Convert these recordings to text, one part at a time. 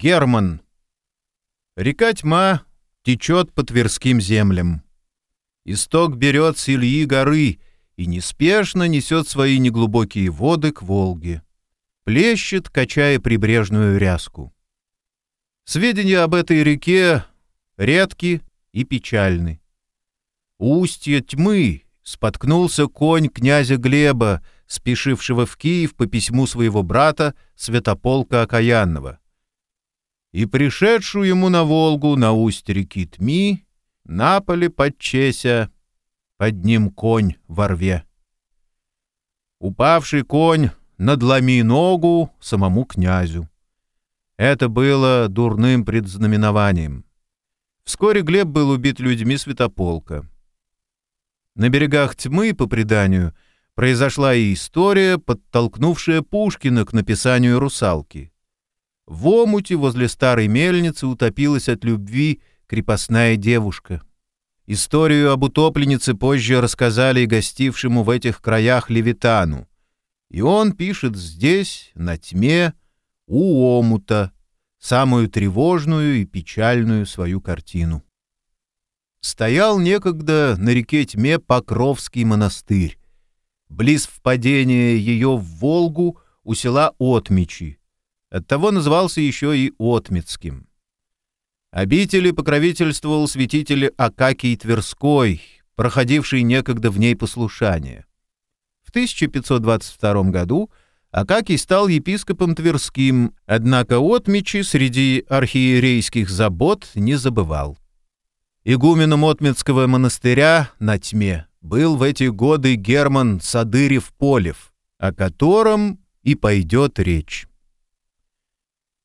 Герман. Река Тьма течет по Тверским землям. Исток берет с Ильи горы и неспешно несет свои неглубокие воды к Волге. Плещет, качая прибрежную ряску. Сведения об этой реке редки и печальны. устье тьмы споткнулся конь князя Глеба, спешившего в Киев по письму своего брата Святополка Окаянного. И пришедшую ему на Волгу на усть реки Тьми, на поле подчеся, под ним конь во рве. Упавший конь надломи ногу самому князю. Это было дурным предзнаменованием. Вскоре Глеб был убит людьми Святополка. На берегах тьмы, по преданию, произошла и история, подтолкнувшая Пушкина к написанию «Русалки». В омуте возле старой мельницы утопилась от любви крепостная девушка. Историю об утопленнице позже рассказали и гостившему в этих краях Левитану. И он пишет здесь, на тьме, у омута, самую тревожную и печальную свою картину стоял некогда на реке Тьме Покровский монастырь, близ впадения ее в Волгу у села Отмичи. Оттого назывался еще и Отмицким. Обители покровительствовал святитель Акакий Тверской, проходивший некогда в ней послушание. В 1522 году Акакий стал епископом Тверским, однако Отмичи среди архиерейских забот не забывал. Игуменом Отмецкого монастыря на тьме был в эти годы Герман Садырев-Полев, о котором и пойдет речь.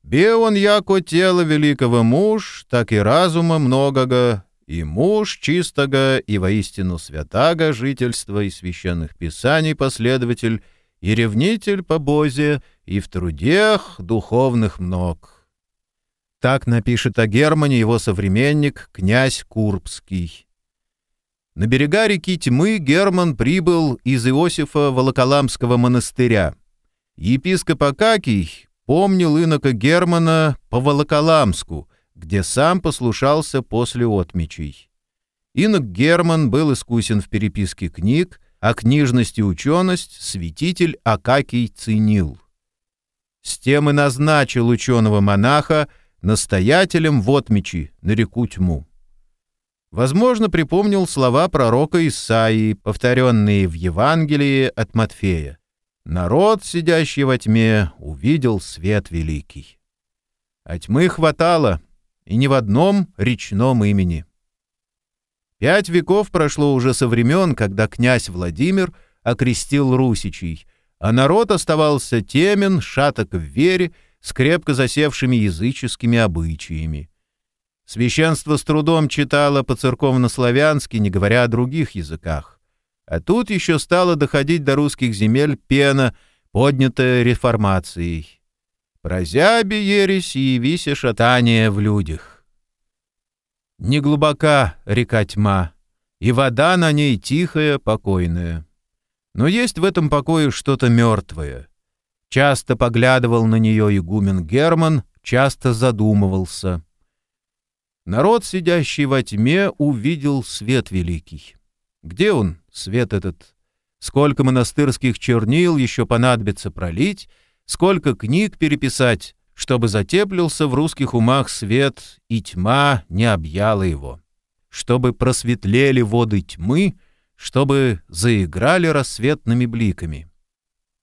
«Бе он яко тело великого муж, так и разума многого, и муж чистого и воистину святаго жительства и священных писаний последователь, и ревнитель по Бозе, и в трудех духовных мног» Так напишет о Германе его современник князь Курбский. На берега реки Тьмы Герман прибыл из Иосифа Волоколамского монастыря. Епископ Акакий помнил инока Германа по Волоколамску, где сам послушался после отмечей. Инок Герман был искусен в переписке книг, а книжность и ученость святитель Акакий ценил. С тем и назначил ученого-монаха — настоятелем в отмечи на реку Тьму. Возможно, припомнил слова пророка Исаии, повторенные в Евангелии от Матфея. «Народ, сидящий во тьме, увидел свет великий». А тьмы хватало, и ни в одном речном имени. Пять веков прошло уже со времен, когда князь Владимир окрестил русичей, а народ оставался темен, шаток в вере с крепко засевшими языческими обычаями. Священство с трудом читало по-церковно-славянски, не говоря о других языках. А тут еще стало доходить до русских земель пена, поднятая реформацией. Прозяби ересь и явися шатание в людях. Неглубока река тьма, и вода на ней тихая, покойная. Но есть в этом покое что-то мертвое — Часто поглядывал на нее игумен Герман, часто задумывался. Народ, сидящий во тьме, увидел свет великий. Где он, свет этот? Сколько монастырских чернил еще понадобится пролить, сколько книг переписать, чтобы затеплился в русских умах свет, и тьма не объяла его. Чтобы просветлели воды тьмы, чтобы заиграли рассветными бликами.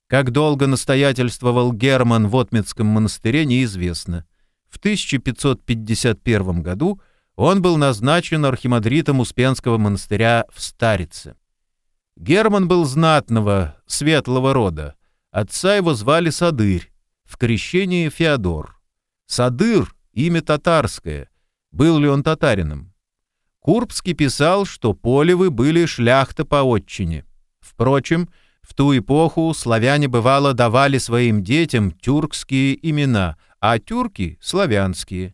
Как долго настоятельствовал Герман в Отмецком монастыре, неизвестно. В 1551 году он был назначен архимандритом Успенского монастыря в Старице. Герман был знатного, светлого рода. Отца его звали Садырь, в крещении Феодор. Садыр — имя татарское. Был ли он татарином? Курбский писал, что Полевы были шляхта по отчине. Впрочем, в ту эпоху славяне бывало давали своим детям тюркские имена, а тюрки — славянские.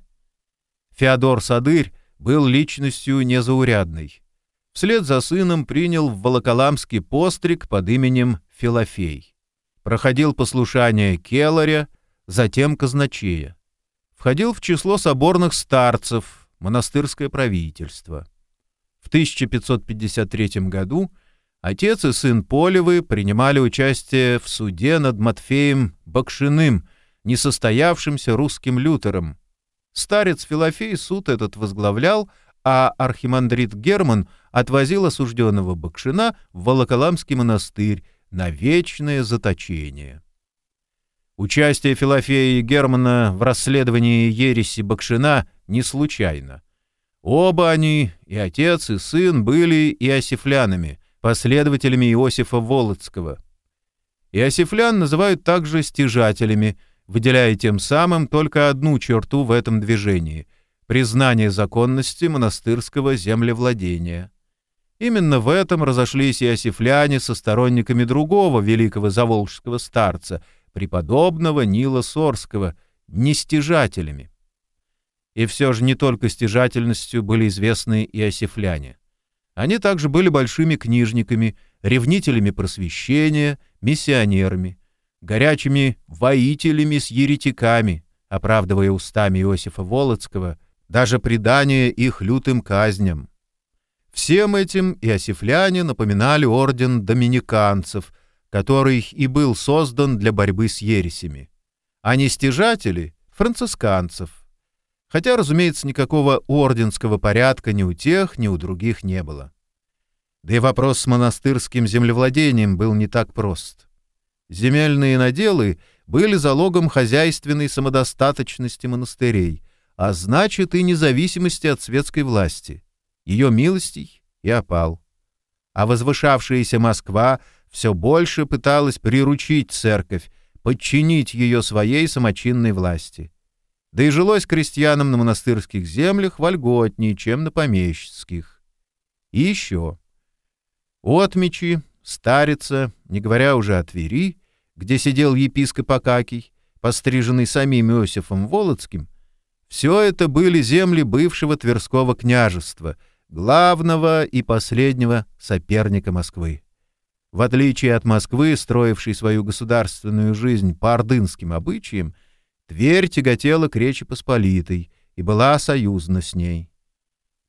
Феодор Садырь был личностью незаурядной. Вслед за сыном принял в Волоколамский постриг под именем Филофей. Проходил послушание Келаря, затем казначея. входил в число соборных старцев, монастырское правительство. В 1553 году отец и сын Полевы принимали участие в суде над Матфеем Бакшиным, несостоявшимся русским лютером. Старец Филофей суд этот возглавлял, а архимандрит Герман отвозил осужденного Бакшина в Волоколамский монастырь на вечное заточение. Участие Филофея и Германа в расследовании ереси Бакшина не случайно. Оба они, и отец, и сын, были иосифлянами, последователями Иосифа Волоцкого. Иосифлян называют также стяжателями, выделяя тем самым только одну черту в этом движении — признание законности монастырского землевладения. Именно в этом разошлись иосифляне со сторонниками другого великого заволжского старца — преподобного Нила Сорского, нестяжателями. И все же не только стяжательностью были известны и осифляне. Они также были большими книжниками, ревнителями просвещения, миссионерами, горячими воителями с еретиками, оправдывая устами Иосифа Волоцкого даже предание их лютым казням. Всем этим иосифляне напоминали орден доминиканцев, который и был создан для борьбы с ересями, а не стяжатели — францисканцев. Хотя, разумеется, никакого орденского порядка ни у тех, ни у других не было. Да и вопрос с монастырским землевладением был не так прост. Земельные наделы были залогом хозяйственной самодостаточности монастырей, а значит и независимости от светской власти, ее милостей и опал. А возвышавшаяся Москва — все больше пыталась приручить церковь, подчинить ее своей самочинной власти. Да и жилось крестьянам на монастырских землях вольготнее, чем на помещических. И еще. Отмечи, Старица, не говоря уже о Твери, где сидел епископ Акакий, постриженный самим Иосифом Волоцким, все это были земли бывшего Тверского княжества, главного и последнего соперника Москвы. В отличие от Москвы, строившей свою государственную жизнь по ордынским обычаям, Тверь тяготела к Речи Посполитой и была союзна с ней.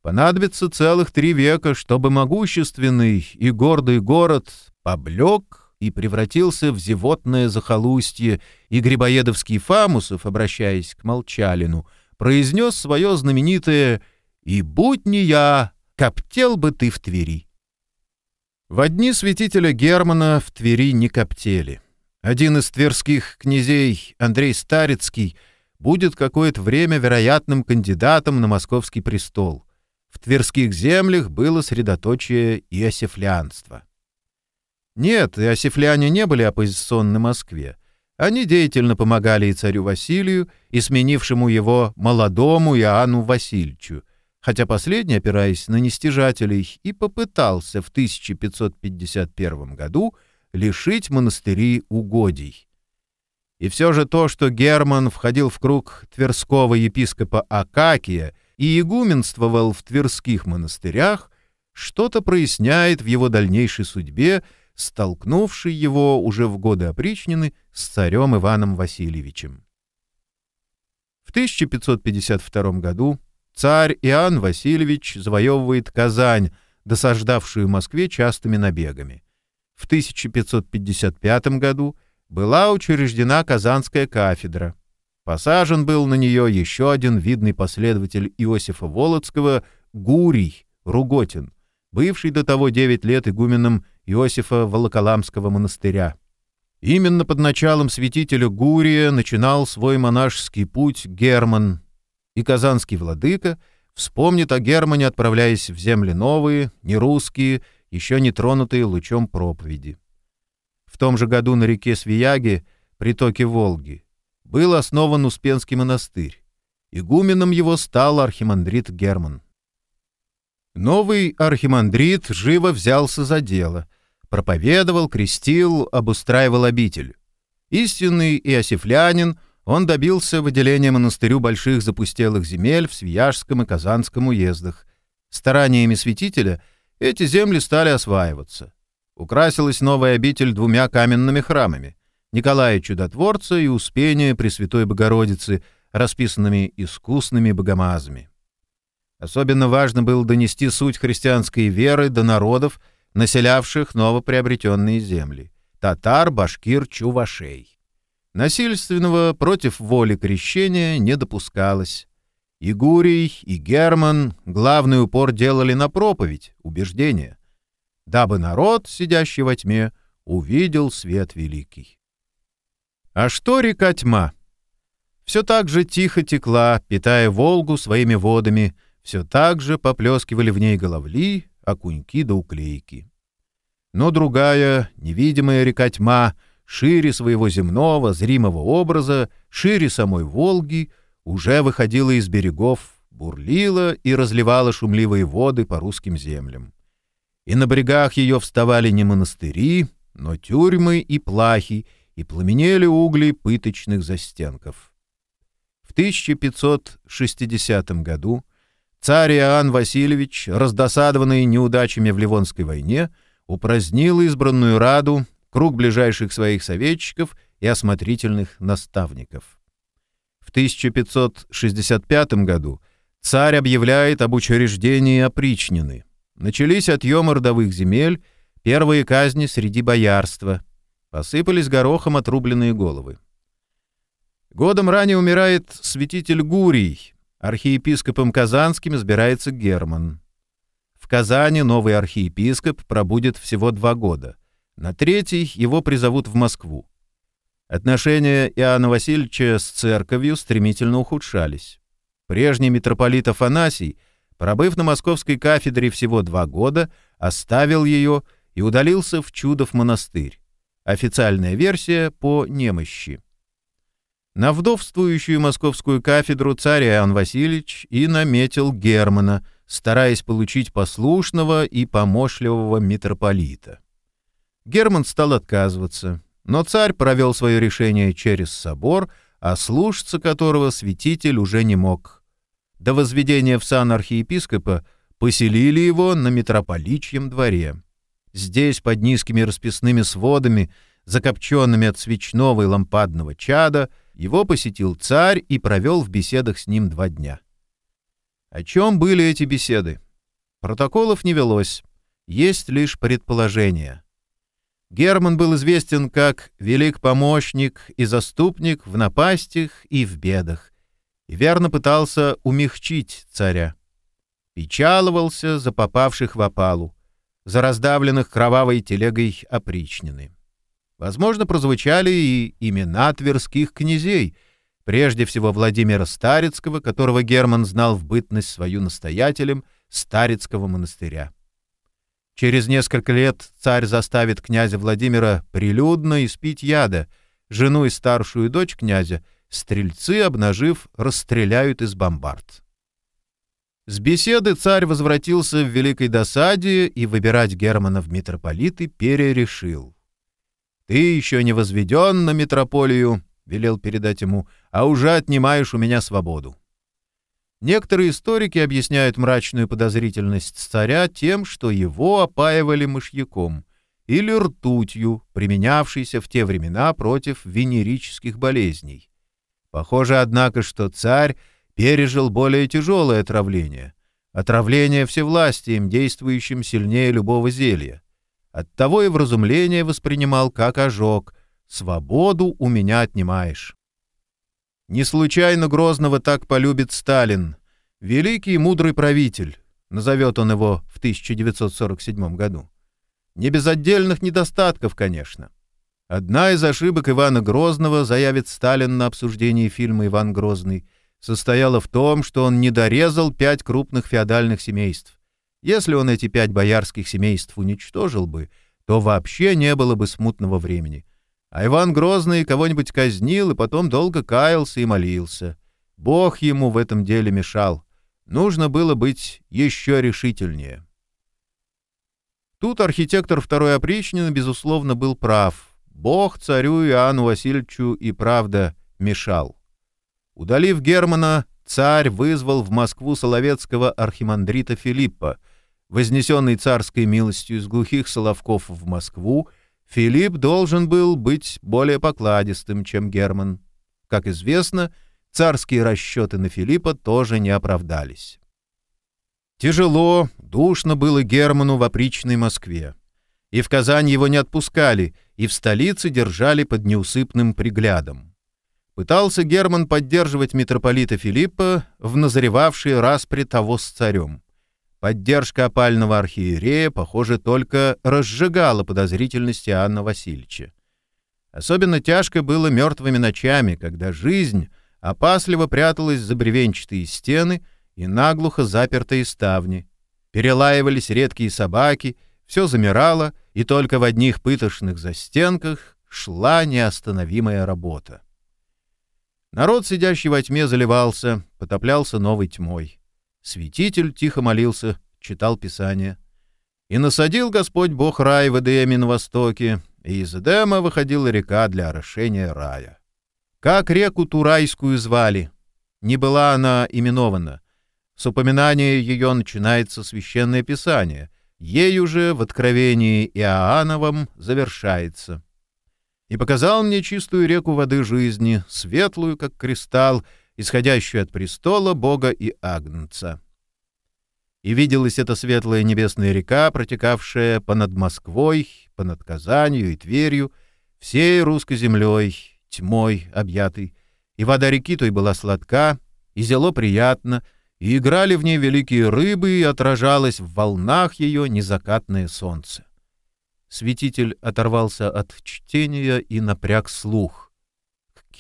Понадобится целых три века, чтобы могущественный и гордый город поблек и превратился в зевотное захолустье, и Грибоедовский Фамусов, обращаясь к Молчалину, произнес свое знаменитое «И будь не я, коптел бы ты в Твери». В дни святителя Германа в Твери не коптели. Один из тверских князей, Андрей Старицкий, будет какое-то время вероятным кандидатом на московский престол. В тверских землях было средоточие иосифлянства. Нет, иосифляне не были оппозиционны Москве. Они деятельно помогали и царю Василию, и сменившему его молодому Иоанну Васильевичу, хотя последний, опираясь на нестяжателей, и попытался в 1551 году лишить монастыри угодий. И все же то, что Герман входил в круг тверского епископа Акакия и игуменствовал в тверских монастырях, что-то проясняет в его дальнейшей судьбе, столкнувшей его уже в годы опричнины с царем Иваном Васильевичем. В 1552 году Царь Иоанн Васильевич завоевывает Казань, досаждавшую Москве частыми набегами. В 1555 году была учреждена Казанская кафедра. Посажен был на нее еще один видный последователь Иосифа Волоцкого Гурий Руготин, бывший до того 9 лет игуменом Иосифа Волоколамского монастыря. Именно под началом святителя Гурия начинал свой монашеский путь Герман, и казанский владыка вспомнит о Германе, отправляясь в земли новые, не русские, еще не тронутые лучом проповеди. В том же году на реке Свияги, притоке Волги, был основан Успенский монастырь. Игуменом его стал архимандрит Герман. Новый архимандрит живо взялся за дело, проповедовал, крестил, обустраивал обитель. Истинный иосифлянин — он добился выделения монастырю больших запустелых земель в Свияжском и Казанском уездах. Стараниями святителя эти земли стали осваиваться. Украсилась новая обитель двумя каменными храмами — Николая Чудотворца и Успения Пресвятой Богородицы, расписанными искусными богомазами. Особенно важно было донести суть христианской веры до народов, населявших новоприобретенные земли — татар, башкир, чувашей. Насильственного против воли крещения не допускалось. И Гурий, и Герман главный упор делали на проповедь, убеждение, дабы народ, сидящий во тьме, увидел свет великий. А что река Тьма? Все так же тихо текла, питая Волгу своими водами, все так же поплескивали в ней головли, окуньки да уклейки. Но другая, невидимая река Тьма, шире своего земного, зримого образа, шире самой Волги, уже выходила из берегов, бурлила и разливала шумливые воды по русским землям. И на берегах ее вставали не монастыри, но тюрьмы и плахи, и пламенели угли пыточных застенков. В 1560 году царь Иоанн Васильевич, раздосадованный неудачами в Ливонской войне, упразднил избранную Раду, круг ближайших своих советчиков и осмотрительных наставников. В 1565 году царь объявляет об учреждении опричнины. Начались отъемы родовых земель, первые казни среди боярства. Посыпались горохом отрубленные головы. Годом ранее умирает святитель Гурий, архиепископом Казанским избирается Герман. В Казани новый архиепископ пробудет всего два года. На третий его призовут в Москву. Отношения Иоанна Васильевича с церковью стремительно ухудшались. Прежний митрополит Афанасий, пробыв на московской кафедре всего два года, оставил ее и удалился в Чудов монастырь. Официальная версия по немощи. На вдовствующую московскую кафедру царь Иоанн Васильевич и наметил Германа, стараясь получить послушного и помощливого митрополита. Герман стал отказываться, но царь провел свое решение через собор, а слушаться которого святитель уже не мог. До возведения в сан архиепископа поселили его на митрополичьем дворе. Здесь, под низкими расписными сводами, закопченными от свечного и лампадного чада, его посетил царь и провел в беседах с ним два дня. О чем были эти беседы? Протоколов не велось, есть лишь предположения. Герман был известен как велик помощник и заступник в напастях и в бедах, и верно пытался умягчить царя. Печаловался за попавших в опалу, за раздавленных кровавой телегой опричнины. Возможно, прозвучали и имена тверских князей, прежде всего Владимира Старицкого, которого Герман знал в бытность свою настоятелем Старицкого монастыря. Через несколько лет царь заставит князя Владимира прилюдно испить яда, жену и старшую дочь князя стрельцы, обнажив, расстреляют из бомбард. С беседы царь возвратился в великой досаде и выбирать Германа в митрополиты перерешил. «Ты еще не возведен на митрополию», — велел передать ему, — «а уже отнимаешь у меня свободу». Некоторые историки объясняют мрачную подозрительность царя тем, что его опаивали мышьяком или ртутью, применявшейся в те времена против венерических болезней. Похоже, однако, что царь пережил более тяжелое отравление. Отравление всевластием, действующим сильнее любого зелья. Оттого и вразумление воспринимал как ожог. «Свободу у меня отнимаешь». Не случайно Грозного так полюбит Сталин. Великий и мудрый правитель, назовет он его в 1947 году. Не без отдельных недостатков, конечно. Одна из ошибок Ивана Грозного, заявит Сталин на обсуждении фильма «Иван Грозный», состояла в том, что он не дорезал пять крупных феодальных семейств. Если он эти пять боярских семейств уничтожил бы, то вообще не было бы смутного времени. А Иван Грозный кого-нибудь казнил и потом долго каялся и молился. Бог ему в этом деле мешал. Нужно было быть еще решительнее. Тут архитектор второй опричнины, безусловно, был прав. Бог царю Иоанну Васильевичу и правда мешал. Удалив Германа, царь вызвал в Москву Соловецкого архимандрита Филиппа. Вознесенный царской милостью из глухих Соловков в Москву, Филипп должен был быть более покладистым, чем Герман. Как известно, царские расчеты на Филиппа тоже не оправдались. Тяжело, душно было Герману в опричной Москве. И в Казань его не отпускали, и в столице держали под неусыпным приглядом. Пытался Герман поддерживать митрополита Филиппа в назревавшие распри того с царем. Поддержка опального архиерея, похоже, только разжигала подозрительности Анна Васильевича. Особенно тяжко было мертвыми ночами, когда жизнь опасливо пряталась за бревенчатые стены и наглухо запертые ставни. Перелаивались редкие собаки, все замирало, и только в одних пытошных застенках шла неостановимая работа. Народ, сидящий во тьме, заливался, потоплялся новой тьмой. Святитель тихо молился, читал Писание. «И насадил Господь Бог рай в Эдеме на востоке, и из Эдема выходила река для орошения рая. Как реку Турайскую звали? Не была она именована. С упоминания ее начинается Священное Писание, ею же в Откровении Иоанновом завершается. «И показал мне чистую реку воды жизни, светлую, как кристалл, исходящую от престола Бога и Агнца. И виделась эта светлая небесная река, протекавшая понад Москвой, понад Казанью и Тверью, всей русской землей, тьмой объятой, и вода реки той была сладка, и зело приятно, и играли в ней великие рыбы, и отражалось в волнах ее незакатное солнце. Святитель оторвался от чтения и напряг слух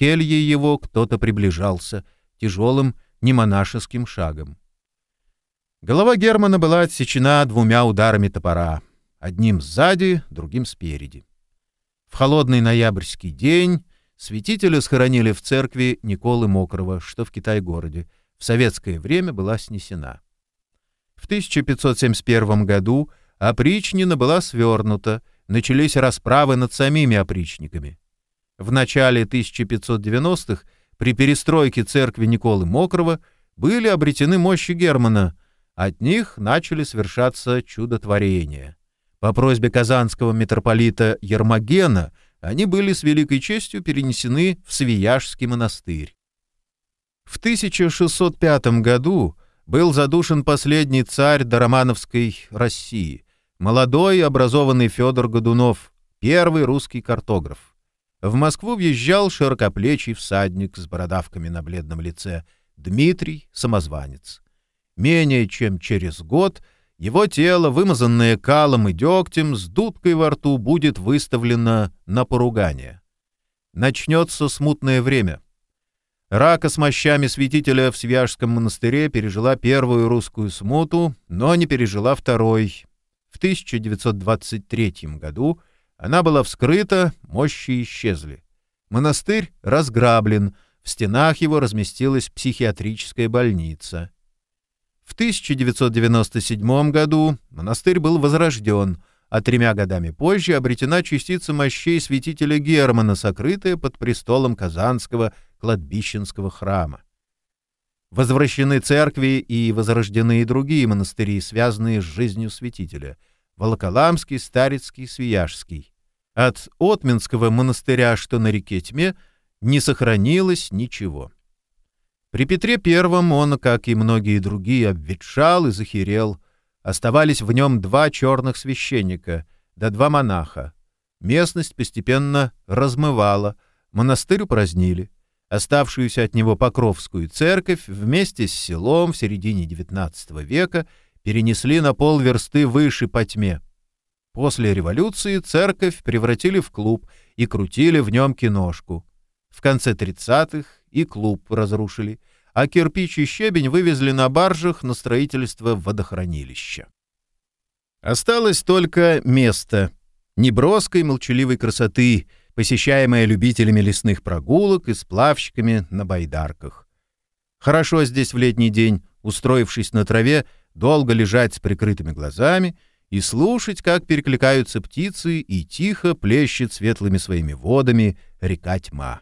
келье его кто-то приближался тяжелым, немонашеским шагом. Голова Германа была отсечена двумя ударами топора, одним сзади, другим спереди. В холодный ноябрьский день святителя схоронили в церкви Николы Мокрого, что в Китай-городе, в советское время была снесена. В 1571 году опричнина была свернута, начались расправы над самими опричниками. В начале 1590-х при перестройке церкви Николы Мокрого были обретены мощи Германа, от них начали совершаться чудотворения. По просьбе казанского митрополита Ермогена они были с великой честью перенесены в Свияжский монастырь. В 1605 году был задушен последний царь Доромановской России, молодой образованный Федор Годунов, первый русский картограф. В Москву въезжал широкоплечий всадник с бородавками на бледном лице Дмитрий Самозванец. Менее чем через год его тело, вымазанное калом и дегтем, с дудкой во рту, будет выставлено на поругание. Начнется смутное время. Рака с мощами святителя в Свияжском монастыре пережила первую русскую смуту, но не пережила второй. В 1923 году она была вскрыта, мощи исчезли. Монастырь разграблен, в стенах его разместилась психиатрическая больница. В 1997 году монастырь был возрожден, а тремя годами позже обретена частица мощей святителя Германа, сокрытая под престолом Казанского кладбищенского храма. Возвращены церкви и возрождены и другие монастыри, связанные с жизнью святителя — Волоколамский, Старицкий, Свияжский. От Отминского монастыря, что на реке Тьме, не сохранилось ничего. При Петре Первом он, как и многие другие, обветшал и захерел. Оставались в нем два черных священника, да два монаха. Местность постепенно размывала, монастырь упразднили. Оставшуюся от него Покровскую церковь вместе с селом в середине XIX века перенесли на полверсты выше по тьме. После революции церковь превратили в клуб и крутили в нем киношку. В конце 30-х и клуб разрушили, а кирпич и щебень вывезли на баржах на строительство водохранилища. Осталось только место неброской молчаливой красоты, посещаемое любителями лесных прогулок и сплавщиками на байдарках. Хорошо здесь в летний день, устроившись на траве, долго лежать с прикрытыми глазами и слушать, как перекликаются птицы и тихо плещет светлыми своими водами река тьма.